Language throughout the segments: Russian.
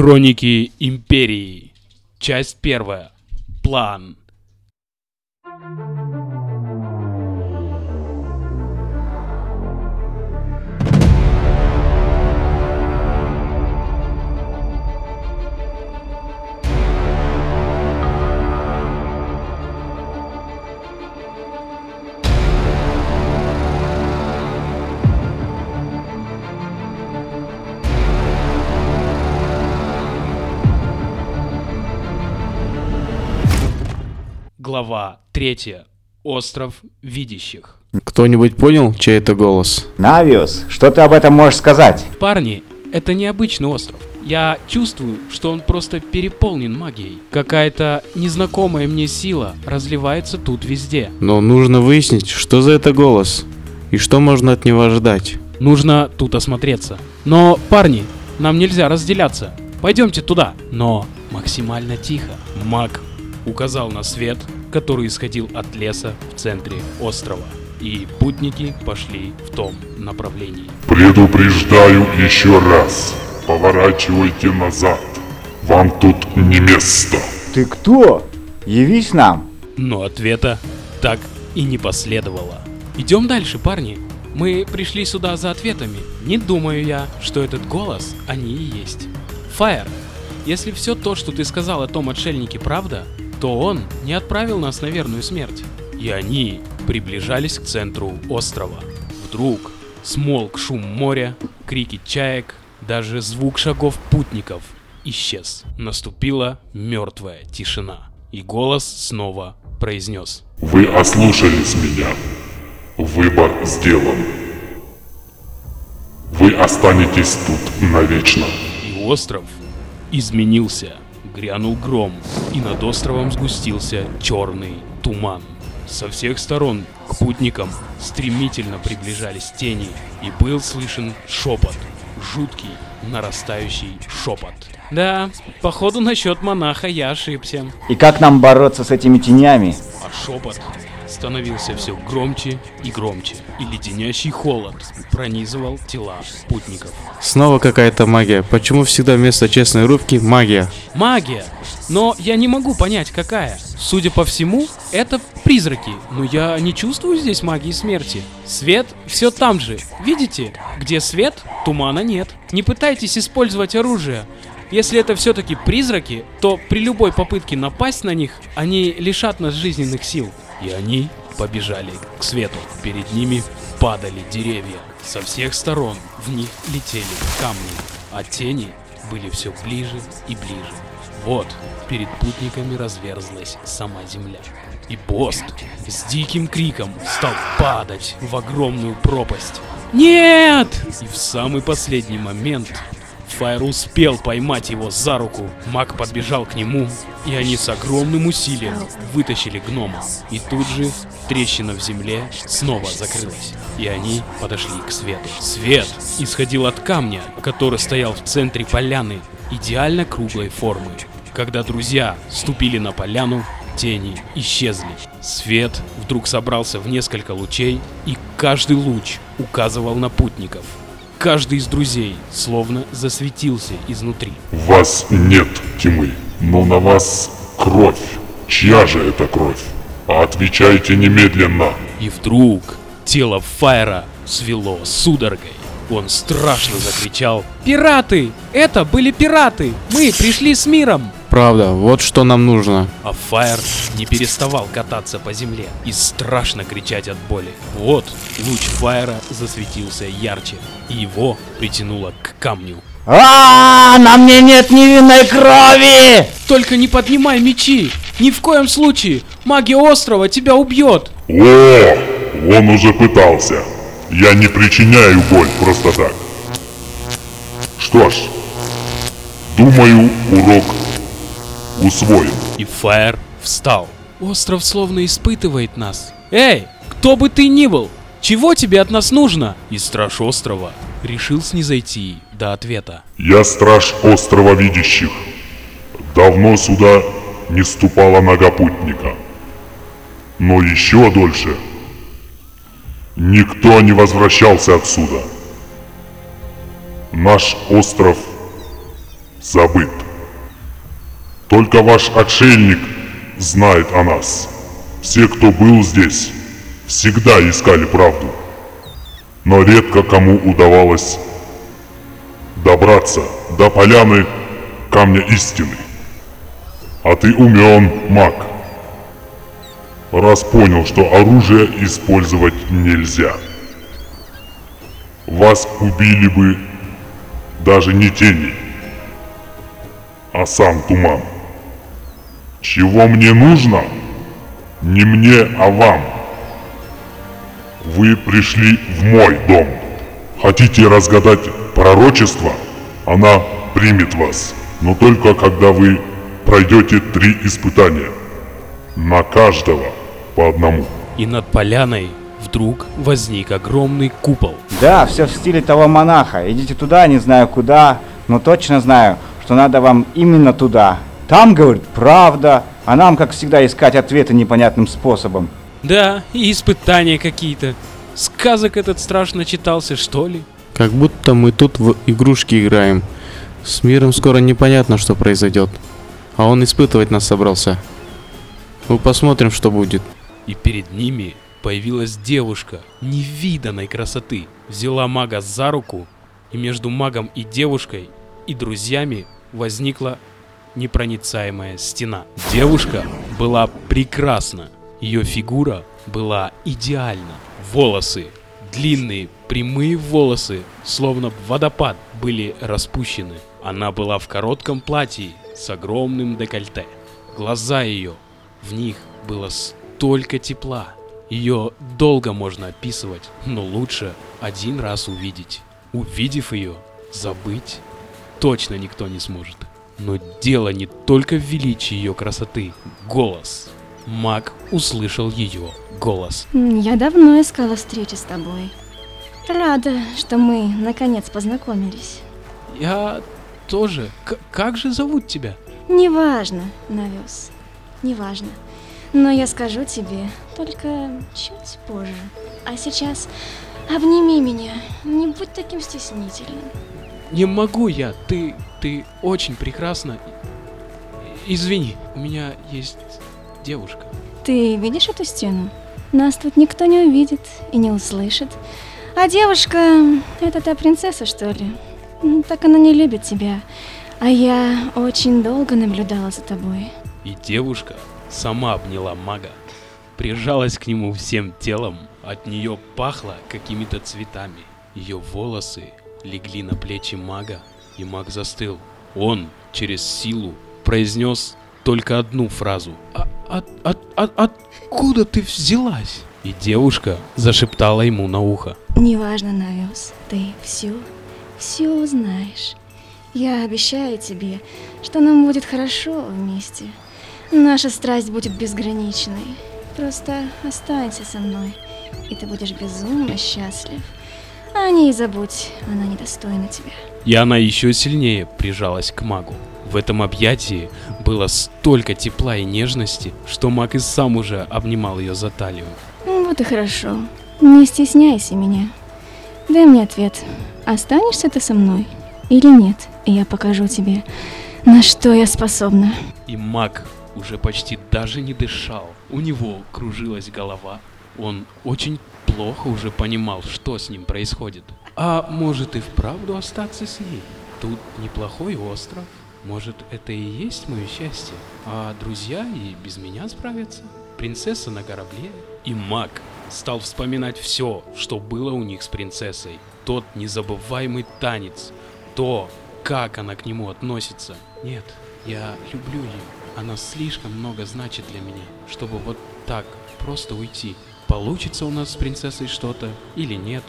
Хроники Империи. Часть первая. План. Глава третья. Остров видящих. Кто-нибудь понял, чей это голос? Навиус, что ты об этом можешь сказать? Парни, это необычный остров. Я чувствую, что он просто переполнен магией. Какая-то незнакомая мне сила разливается тут везде. Но нужно выяснить, что за это голос и что можно от него ожидать. Нужно тут осмотреться. Но, парни, нам нельзя разделяться. Пойдемте туда. Но максимально тихо. Маг указал на свет, который исходил от леса в центре острова. И путники пошли в том направлении. Предупреждаю еще раз. Поворачивайте назад. Вам тут не место. Ты кто? Явись нам. Но ответа так и не последовало. Идем дальше, парни. Мы пришли сюда за ответами. Не думаю я, что этот голос они и есть. Фаер, если все то, что ты сказал о том отшельнике, правда, то он не отправил нас на верную смерть. И они приближались к центру острова. Вдруг смолк шум моря, крики чаек, даже звук шагов путников исчез. Наступила мертвая тишина. И голос снова произнес. Вы ослушались меня. Выбор сделан. Вы останетесь тут навечно. И остров изменился. Грянул гром, и над островом сгустился черный туман. Со всех сторон к путникам стремительно приближались тени, и был слышен шепот, жуткий, нарастающий шепот. Да, походу насчет монаха я ошибся. И как нам бороться с этими тенями? А шепот становился все громче и громче, и леденящий холод пронизывал тела путников. Снова какая-то магия. Почему всегда вместо честной рубки магия? Магия! Но я не могу понять, какая. Судя по всему, это призраки, но я не чувствую здесь магии смерти. Свет все там же. Видите? Где свет, тумана нет. Не пытайтесь использовать оружие. Если это все-таки призраки, то при любой попытке напасть на них, они лишат нас жизненных сил. И они побежали к свету. Перед ними падали деревья. Со всех сторон в них летели камни, а тени были все ближе и ближе. Вот перед путниками разверзлась сама земля. И Бост с диким криком стал падать в огромную пропасть. Нет! И в самый последний момент Фаер успел поймать его за руку. Маг подбежал к нему, и они с огромным усилием вытащили гнома. И тут же трещина в земле снова закрылась, и они подошли к свету. Свет исходил от камня, который стоял в центре поляны, идеально круглой формы. Когда друзья ступили на поляну, тени исчезли. Свет вдруг собрался в несколько лучей, и каждый луч указывал на путников. Каждый из друзей словно засветился изнутри. Вас нет тьмы, но на вас кровь. Чья же это кровь? Отвечайте немедленно. И вдруг тело Фаера свело судорогой. Он страшно закричал «Пираты! Это были пираты! Мы пришли с миром!» Правда, вот что нам нужно. А Фаер не переставал кататься по земле и страшно кричать от боли. Вот луч Фаера засветился ярче, и его притянуло к камню. А, на мне нет невинной крови! Только не поднимай мечи! Ни в коем случае! Магия острова тебя убьет! О, он уже пытался. Я не причиняю боль просто так. Что ж, думаю, урок усвоен. И Фаер встал. Остров словно испытывает нас. Эй, кто бы ты ни был, чего тебе от нас нужно? И страж острова решил снизойти до ответа. Я страж острова видящих. Давно сюда не ступала нога путника. Но еще дольше никто не возвращался отсюда. Наш остров забыт. Только ваш отшельник знает о нас. Все, кто был здесь, всегда искали правду. Но редко кому удавалось добраться до поляны камня истины. А ты умен, маг. Раз понял, что оружие использовать нельзя. Вас убили бы даже не тени, а сам туман. Чего мне нужно? Не мне, а вам. Вы пришли в мой дом. Хотите разгадать пророчество? Она примет вас. Но только когда вы пройдете три испытания. На каждого по одному. И над поляной вдруг возник огромный купол. Да, все в стиле того монаха. Идите туда, не знаю куда, но точно знаю, что надо вам именно туда. Там, говорит, правда, а нам, как всегда, искать ответы непонятным способом. Да, и испытания какие-то. Сказок этот страшно читался, что ли? Как будто мы тут в игрушки играем. С миром скоро непонятно, что произойдет. А он испытывать нас собрался. Ну посмотрим, что будет. И перед ними появилась девушка невиданной красоты. Взяла мага за руку, и между магом и девушкой и друзьями возникла непроницаемая стена. Девушка была прекрасна. Ее фигура была идеальна. Волосы, длинные, прямые волосы, словно водопад, были распущены. Она была в коротком платье с огромным декольте. Глаза ее, в них было столько тепла. Ее долго можно описывать, но лучше один раз увидеть. Увидев ее, забыть точно никто не сможет. Но дело не только в величии ее красоты. Голос. Маг услышал ее голос. Я давно искала встречи с тобой. Рада, что мы наконец познакомились. Я тоже. К- как же зовут тебя? Неважно, Навес. Неважно. Но я скажу тебе только чуть позже. А сейчас обними меня. Не будь таким стеснительным. Не могу я. Ты, ты очень прекрасна. Извини, у меня есть девушка. Ты видишь эту стену? Нас тут никто не увидит и не услышит. А девушка, это та принцесса, что ли? М, Так она не любит тебя. А я очень долго наблюдала за тобой. И девушка сама обняла мага, прижалась к нему всем телом, от нее пахло какими-то цветами. Ее волосы легли на плечи мага, и маг застыл. Он через силу произнес только одну фразу. «А- от- от- от- откуда ты взялась? И девушка зашептала ему на ухо. Неважно, Навес, ты все, все узнаешь. Я обещаю тебе, что нам будет хорошо вместе. Наша страсть будет безграничной. Просто останься со мной, и ты будешь безумно счастлив. А о ней забудь, она недостойна тебя. И она еще сильнее прижалась к магу. В этом объятии было столько тепла и нежности, что маг и сам уже обнимал ее за талию. Вот и хорошо. Не стесняйся меня. Дай мне ответ. Останешься ты со мной или нет? И я покажу тебе, на что я способна. И маг уже почти даже не дышал. У него кружилась голова. Он очень плохо уже понимал, что с ним происходит. А может и вправду остаться с ней? Тут неплохой остров. Может, это и есть мое счастье? А друзья и без меня справятся? Принцесса на корабле? И маг стал вспоминать все, что было у них с принцессой. Тот незабываемый танец. То, как она к нему относится. Нет, я люблю ее. Она слишком много значит для меня, чтобы вот так просто уйти. Получится у нас с принцессой что-то или нет,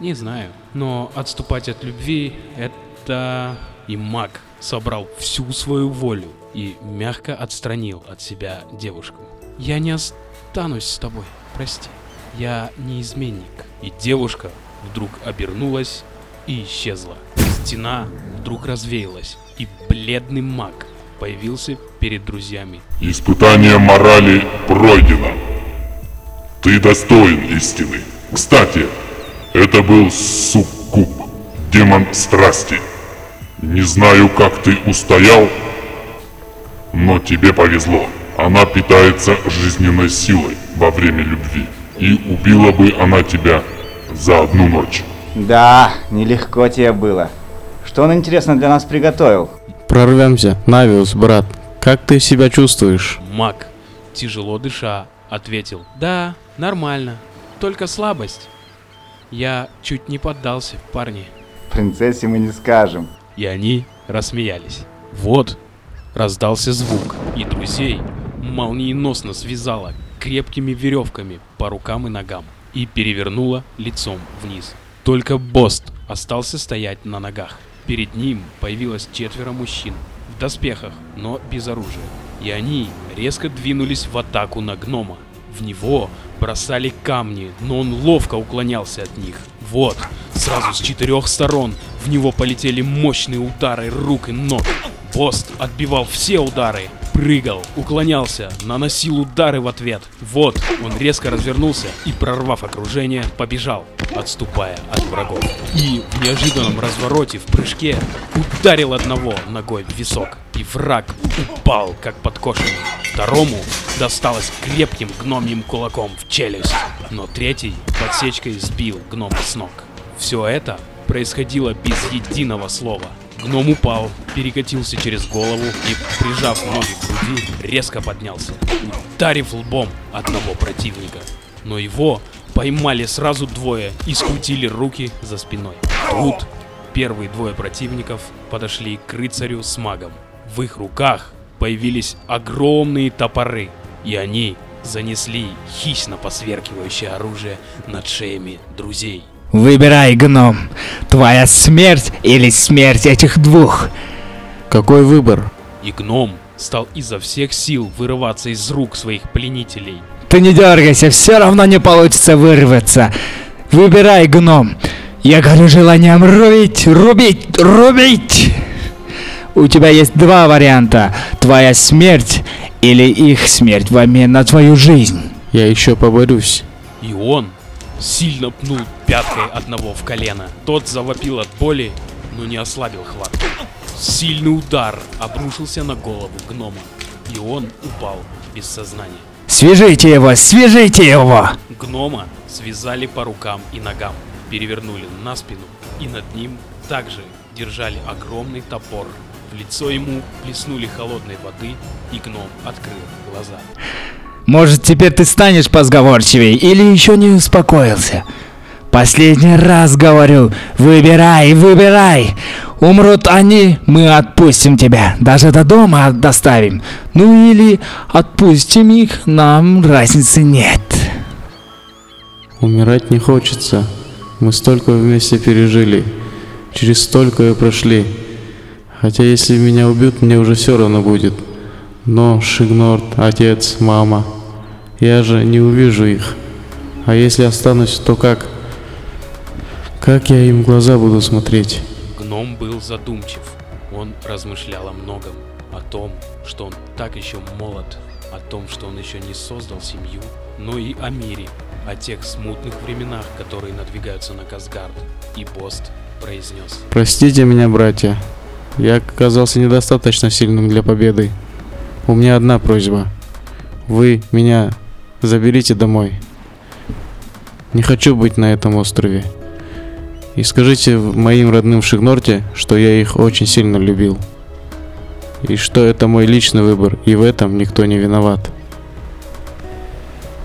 не знаю. Но отступать от любви это... И маг собрал всю свою волю и мягко отстранил от себя девушку. Я не останусь с тобой, прости. Я не изменник. И девушка вдруг обернулась и исчезла. Стена вдруг развеялась, и бледный маг появился перед друзьями. Испытание морали пройдено. Ты достоин истины. Кстати, это был суккуб, демон страсти. Не знаю, как ты устоял, но тебе повезло. Она питается жизненной силой во время любви. И убила бы она тебя за одну ночь. Да, нелегко тебе было. Что он, интересно, для нас приготовил? Прорвемся. Навиус, брат, как ты себя чувствуешь? Маг, тяжело дыша, ответил. Да, нормально. Только слабость. Я чуть не поддался, парни. Принцессе мы не скажем. И они рассмеялись. Вот, раздался звук, и друзей молниеносно связала крепкими веревками по рукам и ногам и перевернула лицом вниз. Только Бост остался стоять на ногах. Перед ним появилось четверо мужчин в доспехах, но без оружия. И они резко двинулись в атаку на гнома. В него бросали камни, но он ловко уклонялся от них. Вот, сразу с четырех сторон в него полетели мощные удары рук и ног. Бост отбивал все удары, прыгал, уклонялся, наносил удары в ответ. Вот, он резко развернулся и, прорвав окружение, побежал, отступая от врагов. И в неожиданном развороте в прыжке ударил одного ногой в висок. И враг упал, как подкошенный. Второму досталось крепким гномьим кулаком в челюсть. Но третий подсечкой сбил гнома с ног. Все это происходило без единого слова. Гном упал, перекатился через голову и, прижав ноги к груди, резко поднялся, ударив лбом одного противника. Но его поймали сразу двое и скрутили руки за спиной. Тут первые двое противников подошли к рыцарю с магом. В их руках появились огромные топоры, и они занесли хищно посверкивающее оружие над шеями друзей. Выбирай, гном. Твоя смерть или смерть этих двух. Какой выбор? И гном стал изо всех сил вырываться из рук своих пленителей. Ты не дергайся, все равно не получится вырваться. Выбирай, гном. Я горю желанием рубить, рубить, рубить. У тебя есть два варианта. Твоя смерть или их смерть в обмен на твою жизнь. Я еще поборюсь. И он сильно пнул пяткой одного в колено. Тот завопил от боли, но не ослабил хватку. Сильный удар обрушился на голову гнома, и он упал без сознания. Свяжите его, свяжите его! Гнома связали по рукам и ногам, перевернули на спину, и над ним также держали огромный топор. В лицо ему плеснули холодной воды, и гном открыл глаза. Может, теперь ты станешь позговорчивее или еще не успокоился? Последний раз говорю, выбирай, выбирай. Умрут они, мы отпустим тебя. Даже до дома доставим. Ну или отпустим их, нам разницы нет. Умирать не хочется. Мы столько вместе пережили. Через столько и прошли. Хотя если меня убьют, мне уже все равно будет. Но Шигнорд, отец, мама, я же не увижу их. А если останусь, то как? Как я им в глаза буду смотреть? Гном был задумчив. Он размышлял о многом. О том, что он так еще молод, о том, что он еще не создал семью, но и о мире, о тех смутных временах, которые надвигаются на Казгард. И Бост произнес. Простите меня, братья. Я оказался недостаточно сильным для победы. У меня одна просьба. Вы меня заберите домой. Не хочу быть на этом острове. И скажите моим родным в Шигнорте, что я их очень сильно любил. И что это мой личный выбор, и в этом никто не виноват.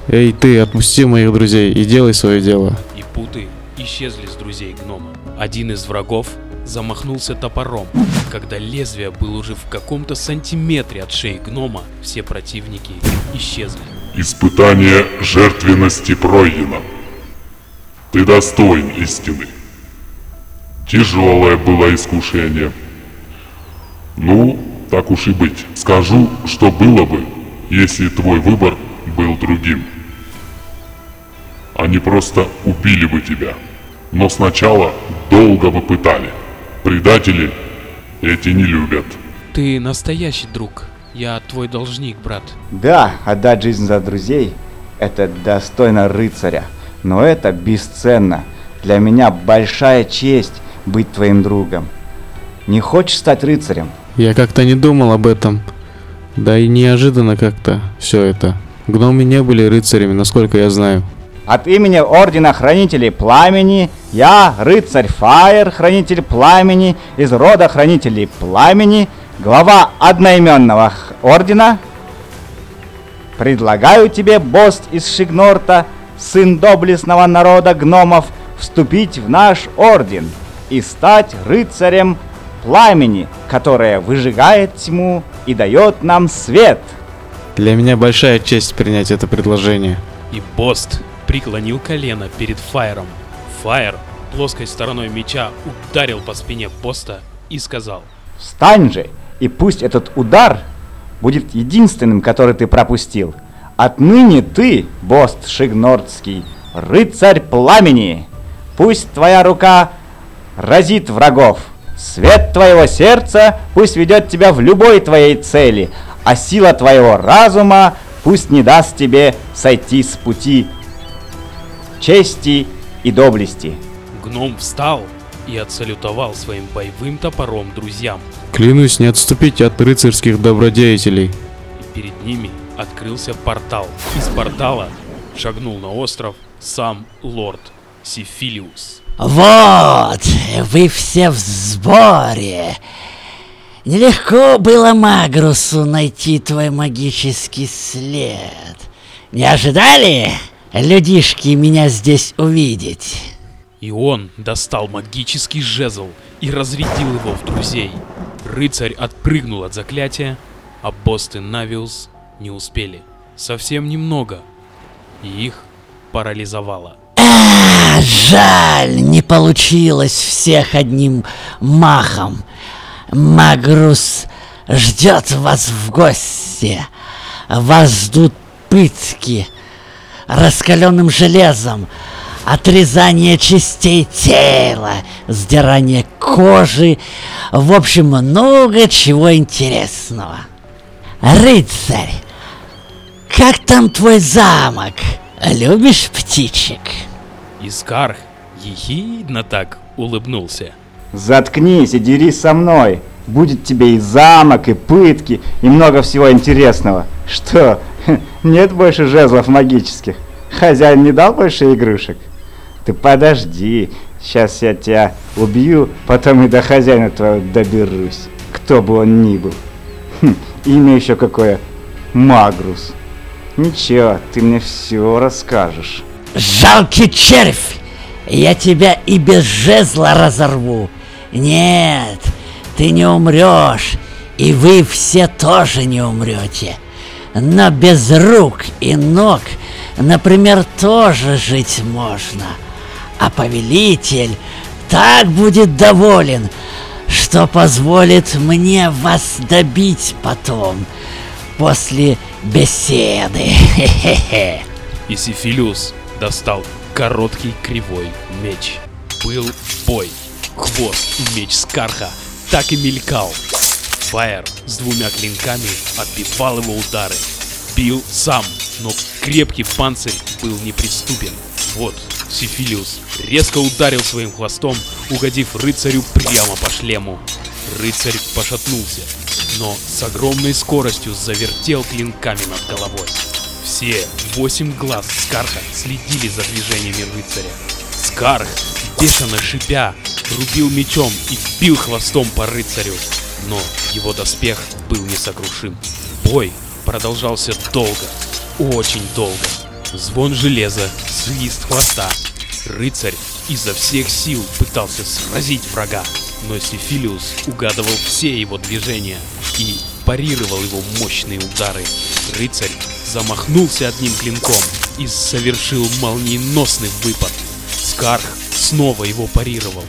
Эй, ты, отпусти моих друзей и делай свое дело. И путы исчезли с друзей гнома. Один из врагов замахнулся топором. Когда лезвие было уже в каком-то сантиметре от шеи гнома, все противники исчезли. Испытание жертвенности пройдено. Ты достоин истины. Тяжелое было искушение. Ну, так уж и быть. Скажу, что было бы, если твой выбор был другим. Они просто убили бы тебя. Но сначала долго бы пытали. Предатели эти не любят. Ты настоящий друг. Я твой должник, брат. Да, отдать жизнь за друзей – это достойно рыцаря. Но это бесценно. Для меня большая честь быть твоим другом. Не хочешь стать рыцарем? Я как-то не думал об этом. Да и неожиданно как-то все это. Гномы не были рыцарями, насколько я знаю. От имени Ордена Хранителей Пламени я, рыцарь Фаер, Хранитель Пламени, из рода Хранителей Пламени, глава одноименного Ордена, предлагаю тебе, Бост из Шигнорта, сын доблестного народа гномов, вступить в наш Орден и стать рыцарем Пламени, которое выжигает тьму и дает нам свет. Для меня большая честь принять это предложение. И Бост преклонил колено перед Фаером. Фаер плоской стороной меча ударил по спине Боста и сказал. Встань же, и пусть этот удар будет единственным, который ты пропустил. Отныне ты, Бост Шигнордский, рыцарь пламени. Пусть твоя рука разит врагов. Свет твоего сердца пусть ведет тебя в любой твоей цели, а сила твоего разума пусть не даст тебе сойти с пути чести и доблести. Гном встал и отсалютовал своим боевым топором друзьям. Клянусь не отступить от рыцарских добродетелей. И перед ними открылся портал. Из портала шагнул на остров сам лорд Сифилиус. Вот, вы все в сборе. Нелегко было Магрусу найти твой магический след. Не ожидали, людишки, меня здесь увидеть? И он достал магический жезл и разрядил его в друзей. Рыцарь отпрыгнул от заклятия, а Бост и Навиус не успели. Совсем немного. И их парализовало. А, жаль, не получилось всех одним махом. Магрус ждет вас в гости. Вас ждут пытки раскаленным железом, отрезание частей тела, сдирание кожи, в общем, много чего интересного. Рыцарь, как там твой замок? Любишь птичек? И Скарх ехидно так улыбнулся. Заткнись и дерись со мной. Будет тебе и замок, и пытки, и много всего интересного. Что, нет больше жезлов магических? Хозяин не дал больше игрушек? Ты подожди, сейчас я тебя убью, потом и до хозяина твоего доберусь. Кто бы он ни был. Хм, имя еще какое. Магрус. Ничего, ты мне все расскажешь. Жалкий червь! Я тебя и без жезла разорву. Нет, ты не умрешь, и вы все тоже не умрете. Но без рук и ног, например, тоже жить можно. А повелитель так будет доволен, что позволит мне вас добить потом, после беседы. И Сифилиус достал короткий кривой меч. Был бой. Хвост и меч Скарха так и мелькал. Фаер с двумя клинками отбивал его удары. Бил сам, но крепкий панцирь был неприступен. Вот, Сифилиус резко ударил своим хвостом, угодив рыцарю прямо по шлему. Рыцарь пошатнулся, но с огромной скоростью завертел клинками над головой. Все восемь глаз Скарха следили за движениями рыцаря. Скарх, бешено шипя, рубил мечом и бил хвостом по рыцарю, но его доспех был несокрушим. Бой продолжался долго, очень долго. Звон железа, свист хвоста. Рыцарь изо всех сил пытался сразить врага, но Сифилиус угадывал все его движения и парировал его мощные удары. Рыцарь замахнулся одним клинком и совершил молниеносный выпад. Скарх снова его парировал,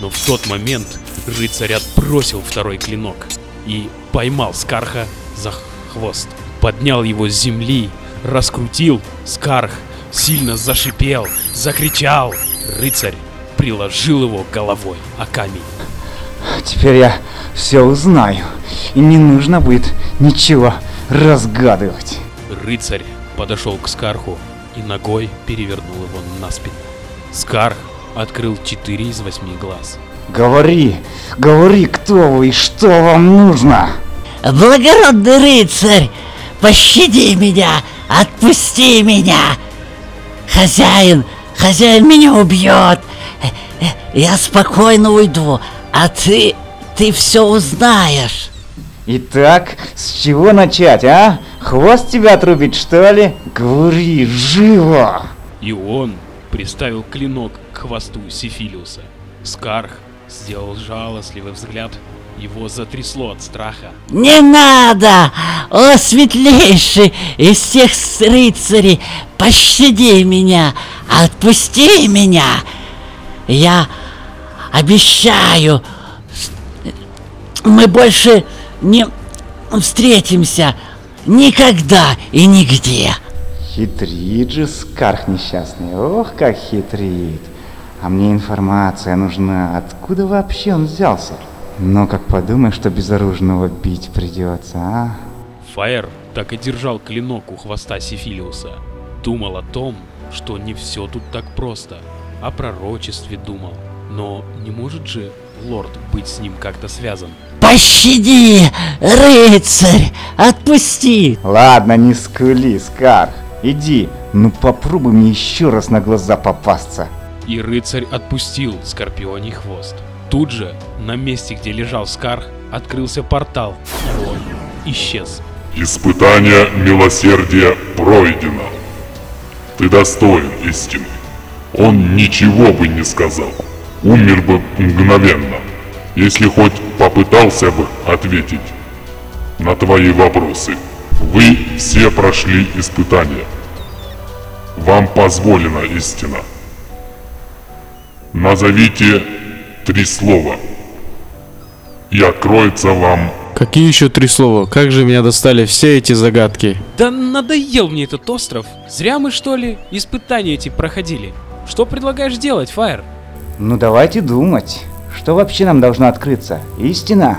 но в тот момент рыцарь отбросил второй клинок и поймал Скарха за хвост. Поднял его с земли, раскрутил, Скарх сильно зашипел, закричал. Рыцарь приложил его головой о камень. Теперь я все узнаю, и не нужно будет ничего разгадывать. Рыцарь подошел к Скарху и ногой перевернул его на спину. Скарх открыл четыре из восьми глаз. Говори, говори, кто вы и что вам нужно? Благородный рыцарь, пощади меня, отпусти меня. Хозяин, хозяин меня убьет. Я спокойно уйду, а ты, ты все узнаешь. Итак, с чего начать, а? Хвост тебя отрубить, что ли? Говори, живо! И он приставил клинок к хвосту Сифилиуса. Скарх сделал жалостливый взгляд. Его затрясло от страха. Не надо! О, светлейший из всех рыцарей, пощади меня, отпусти меня! Я обещаю, мы больше не встретимся никогда и нигде. Хитрит же Скарх несчастный, ох, как хитрит. А мне информация нужна, откуда вообще он взялся? Но как подумаешь, что безоружного бить придется, а? Фаер так и держал клинок у хвоста Сифилиуса. Думал о том, что не все тут так просто. О пророчестве думал. Но не может же лорд быть с ним как-то связан. Пощади, рыцарь, отпусти! Ладно, не скули, Скарх. Иди, ну попробуй мне еще раз на глаза попасться. И рыцарь отпустил Скорпионий хвост. Тут же, на месте, где лежал Скарх, открылся портал, и он исчез. Испытание милосердия пройдено. Ты достоин истины. Он ничего бы не сказал. Умер бы мгновенно, если хоть попытался бы ответить на твои вопросы. Вы все прошли испытание. Вам позволена истина. Назовите три слова, и откроется вам Какие еще три слова? Как же меня достали все эти загадки? Да надоел мне этот остров. Зря мы, что ли, испытания эти проходили. Что предлагаешь делать, Фаер? Ну давайте думать. Что вообще нам должно открыться? Истина?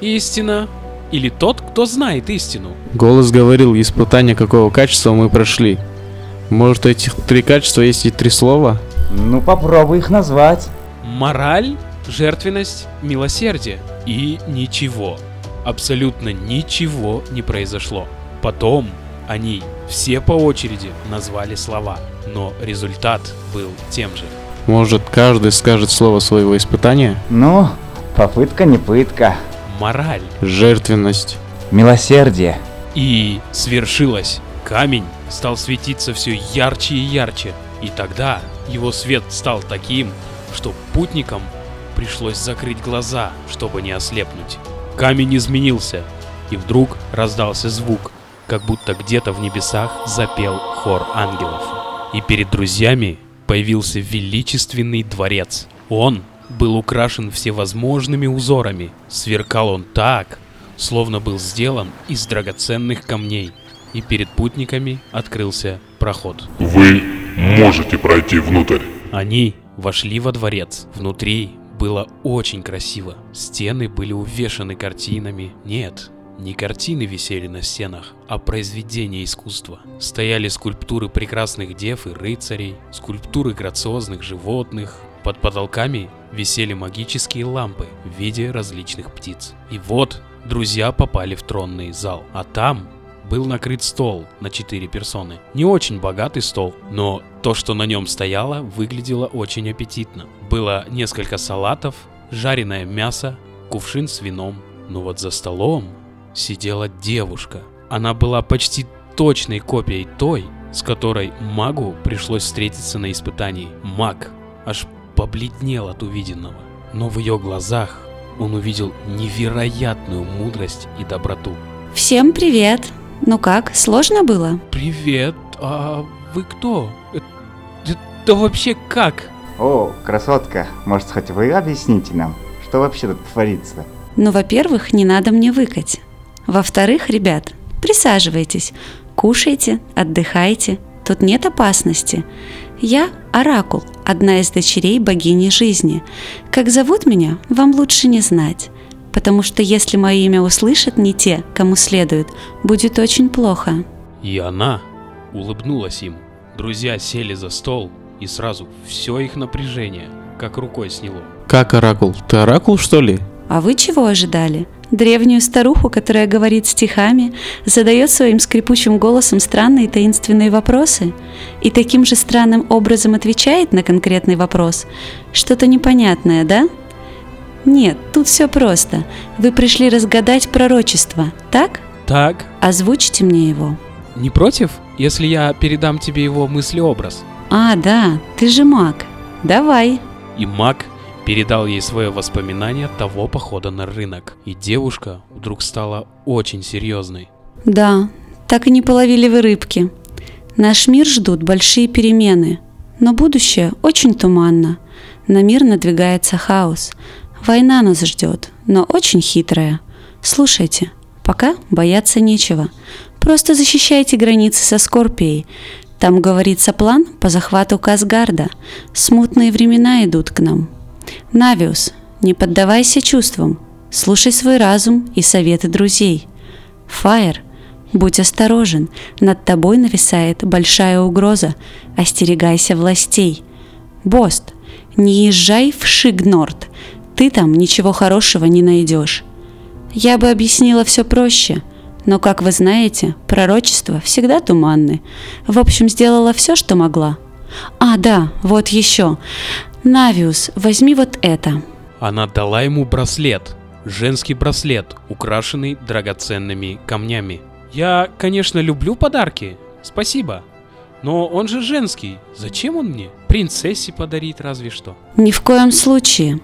Истина. Или тот, кто знает истину. Голос говорил, испытание какого качества мы прошли. Может, у этих три качества есть и три слова? Ну попробуй их назвать. Мораль, жертвенность, милосердие. И ничего. Абсолютно ничего не произошло. Потом они все по очереди назвали слова. Но результат был тем же. Может, каждый скажет слово своего испытания? Ну, попытка не пытка. Мораль. Жертвенность. Милосердие. И свершилось. Камень стал светиться все ярче и ярче. И тогда его свет стал таким, что путникам пришлось закрыть глаза, чтобы не ослепнуть. Камень изменился, и вдруг раздался звук, как будто где-то в небесах запел хор ангелов. И перед друзьями появился величественный дворец. Он был украшен всевозможными узорами. Сверкал он так, словно был сделан из драгоценных камней. И перед путниками открылся проход. Вы можете пройти внутрь. Они вошли во дворец. Внутри было очень красиво. Стены были увешаны картинами. Нет, не картины висели на стенах, а произведения искусства. Стояли скульптуры прекрасных дев и рыцарей, скульптуры грациозных животных. Под потолками висели магические лампы в виде различных птиц. И вот друзья попали в тронный зал, а там был накрыт стол на 4 персоны. Не очень богатый стол, но то, что на нем стояло, выглядело очень аппетитно. Было несколько салатов, жареное мясо, кувшин с вином. Но вот за столом сидела девушка. Она была почти точной копией той, с которой магу пришлось встретиться на испытании. Маг аж побледнел от увиденного. Но в ее глазах он увидел невероятную мудрость и доброту. Всем привет! Ну как, сложно было? Привет, а вы кто? Это вообще как? О, красотка, может хоть вы объясните нам, что вообще тут творится? Ну, во-первых, не надо мне выкать. Во-вторых, ребят, присаживайтесь, кушайте, отдыхайте. Тут нет опасности. Я Оракул, одна из дочерей богини жизни. Как зовут меня, вам лучше не знать. Потому что если мое имя услышат не те, кому следует, будет очень плохо. И она улыбнулась им. Друзья сели за стол, и сразу все их напряжение как рукой сняло. Как оракул? Ты оракул, что ли? А вы чего ожидали? Древнюю старуху, которая говорит стихами, задает своим скрипучим голосом странные таинственные вопросы и таким же странным образом отвечает на конкретный вопрос. Что-то непонятное, да? Нет, тут все просто. Вы пришли разгадать пророчество, так? Так, Озвучьте мне его. не против, если я передам тебе его мыслеобраз? А, да, ты же маг. Давай. И маг передал ей свое воспоминание того похода на рынок. И девушка вдруг стала очень серьезной. Да, так и не половили вы рыбки. Наш мир ждут большие перемены, но будущее очень туманно. На мир надвигается хаос. Война нас ждет, но очень хитрая. Слушайте, пока бояться нечего. Просто защищайте границы со Скорпией. Там говорится план по захвату Казгарда. Смутные времена идут к нам. Навиус, не поддавайся чувствам. Слушай свой разум и советы друзей. Фаер, будь осторожен, над тобой нависает большая угроза. Остерегайся властей. Бост, не езжай в Шигнорд. Ты там ничего хорошего не найдешь. Я бы объяснила все проще, но, как вы знаете, пророчества всегда туманны. В общем, сделала все, что могла. А, да, вот еще. Навиус, возьми вот это. Она дала ему браслет. Женский браслет, украшенный драгоценными камнями. Я, конечно, люблю подарки. Спасибо. Но он же женский. Зачем он мне? Принцессе подарить разве что. Ни в коем случае.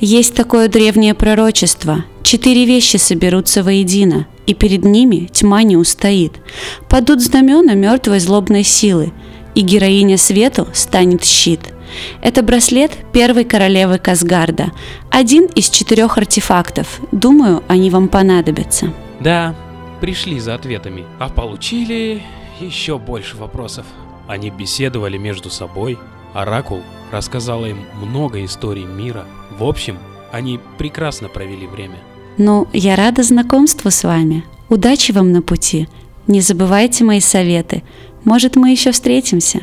Есть такое древнее пророчество. Четыре вещи соберутся воедино, и перед ними тьма не устоит. Падут знамена мертвой злобной силы, и героиня свету станет щит. Это браслет первой королевы Казгарда. Один из четырех артефактов. Думаю, они вам понадобятся. Да, пришли за ответами, а получили еще больше вопросов. Они беседовали между собой. Оракул рассказала им много историй мира. В общем, они прекрасно провели время. Ну, я рада знакомству с вами. Удачи вам на пути. Не забывайте мои советы. Может, мы еще встретимся.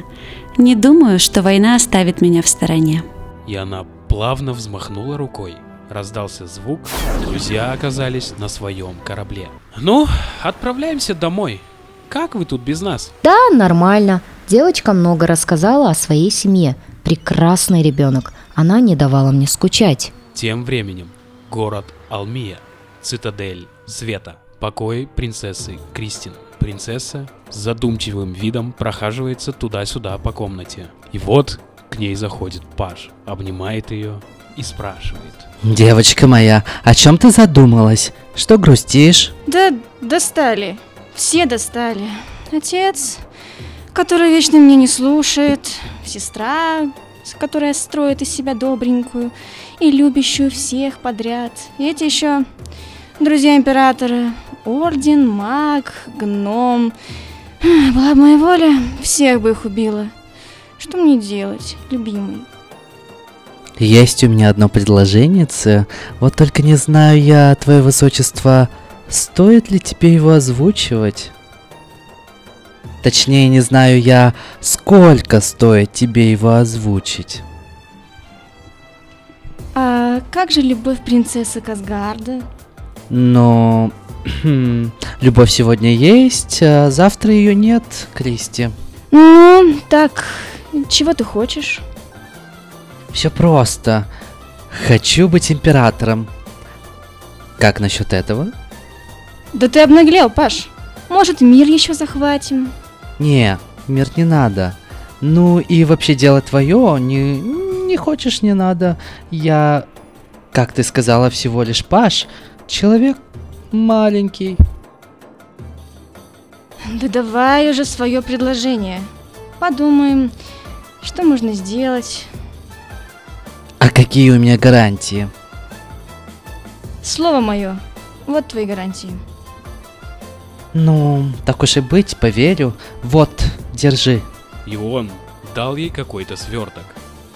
Не думаю, что война оставит меня в стороне. И она плавно взмахнула рукой. Раздался звук, друзья оказались на своем корабле. Ну, отправляемся домой. Как вы тут без нас? Да, нормально. Девочка много рассказала о своей семье. Прекрасный ребенок. Она не давала мне скучать. Тем временем город Алмия, цитадель Света, покой принцессы Кристин. Принцесса с задумчивым видом прохаживается туда-сюда по комнате. И вот к ней заходит паж, обнимает ее и спрашивает. Девочка моя, о чем ты задумалась? Что грустишь? Да достали. Все достали. Отец, который вечно меня не слушает, сестра, которая строит из себя добренькую и любящую всех подряд. И эти еще друзья императора, орден, маг, гном. Была бы моя воля, всех бы их убила. Что мне делать, любимый? Есть у меня одно предложение, вот только не знаю я, твое высочество, стоит ли тебе его озвучивать? Точнее, не знаю я, сколько стоит тебе его озвучить. А как же любовь принцессы Казгарда? Но любовь сегодня есть, а завтра ее нет, Кристи. Ну, так, чего ты хочешь? Все просто. Хочу быть императором. Как насчет этого? Да ты обнаглел, Паш. Может, мир еще захватим? Не, мир не надо. Ну и вообще дело твое, не, не хочешь, не надо. Я, как ты сказала, всего лишь Паш, человек маленький. Да давай уже свое предложение. Подумаем, что можно сделать. А какие у меня гарантии? Слово мое. Вот твои гарантии. Ну, так уж и быть, поверю. Вот, держи. И он дал ей какой-то сверток.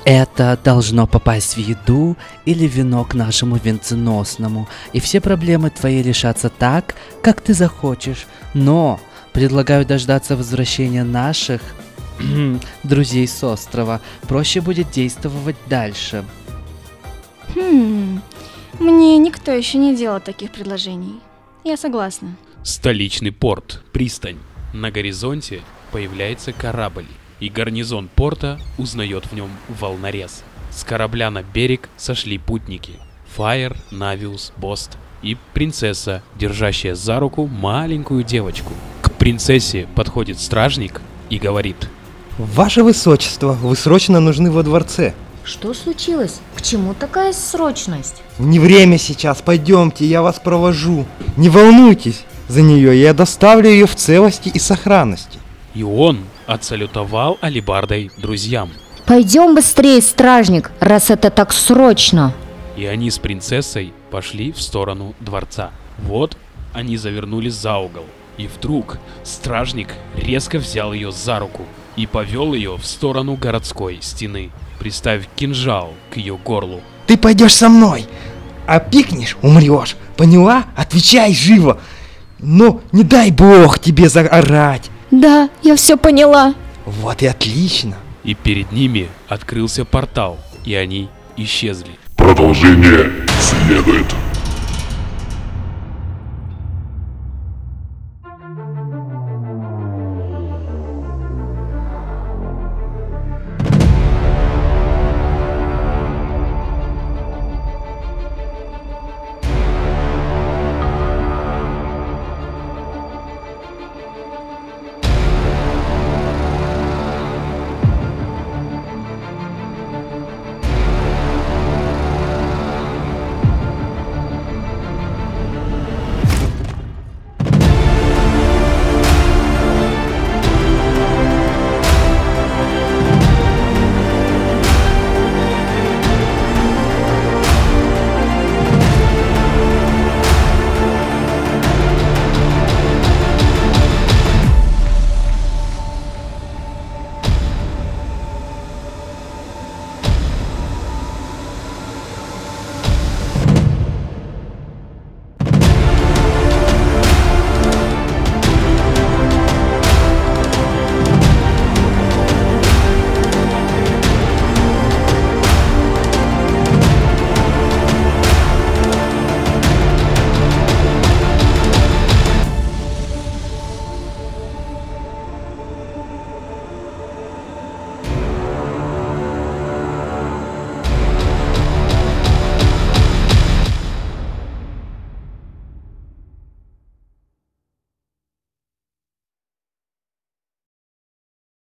Это должно попасть в еду или вино к нашему венценосному, и все проблемы твои решатся так, как ты захочешь. Но предлагаю дождаться возвращения наших друзей с острова. Проще будет действовать дальше. Хм, мне никто еще не делал таких предложений. Я согласна. Столичный порт, пристань. На горизонте появляется корабль, и гарнизон порта узнает в нем волнорез. С корабля на берег сошли путники. Фаер, Навиус, Бост и принцесса, держащая за руку маленькую девочку. К принцессе подходит стражник и говорит Ваше Высочество, вы срочно нужны во дворце. Что случилось? К чему такая срочность? Не время сейчас, пойдемте, я вас провожу. Не волнуйтесь за нее, я доставлю ее в целости и сохранности. И он отсалютовал алибардой друзьям. Пойдем быстрее, стражник, раз это так срочно. И они с принцессой пошли в сторону дворца. Вот они завернули за угол. И вдруг стражник резко взял ее за руку и повел ее в сторону городской стены, приставив кинжал к ее горлу. Ты пойдешь со мной, а пикнешь, умрешь. Поняла? Отвечай живо. Но не дай бог тебе заорать. Да, я все поняла. Вот и отлично. И перед ними открылся портал, и они исчезли. Продолжение следует.